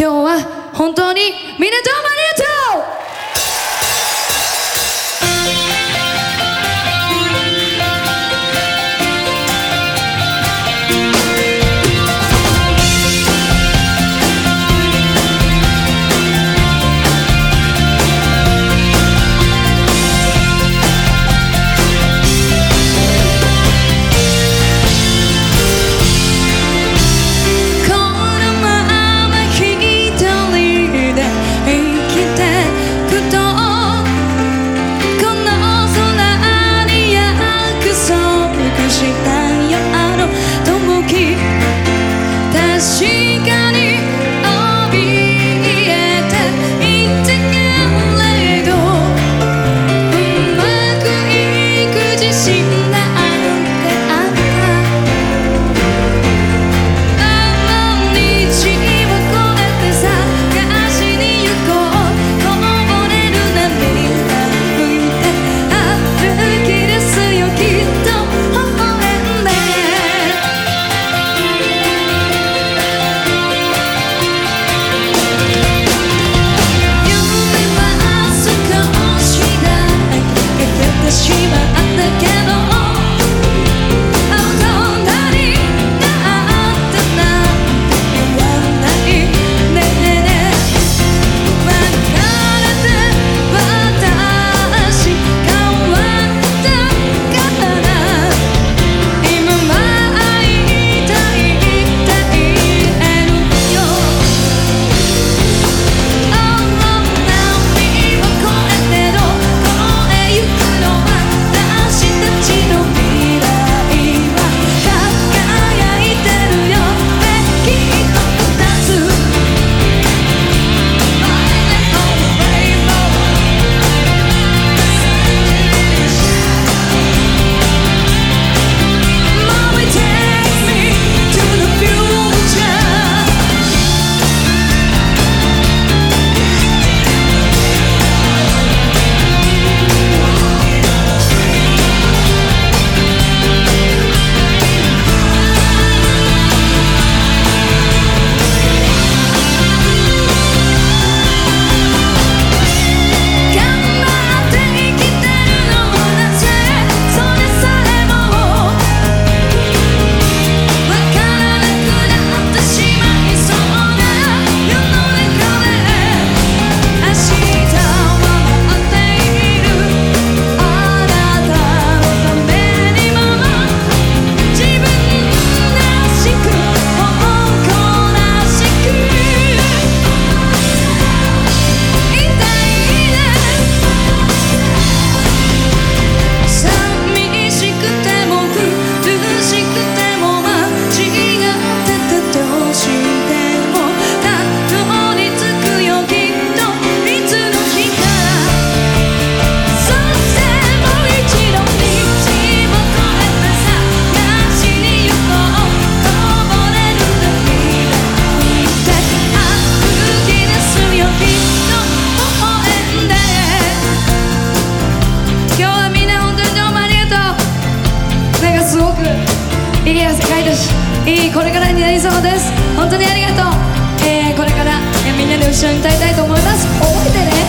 今日は本当にみんなどうもありがとうが世界ですいいこれからになりそうです。本当にありがとう、えー、これから、えみんなで後ろに歌いたいと思います。覚えてね。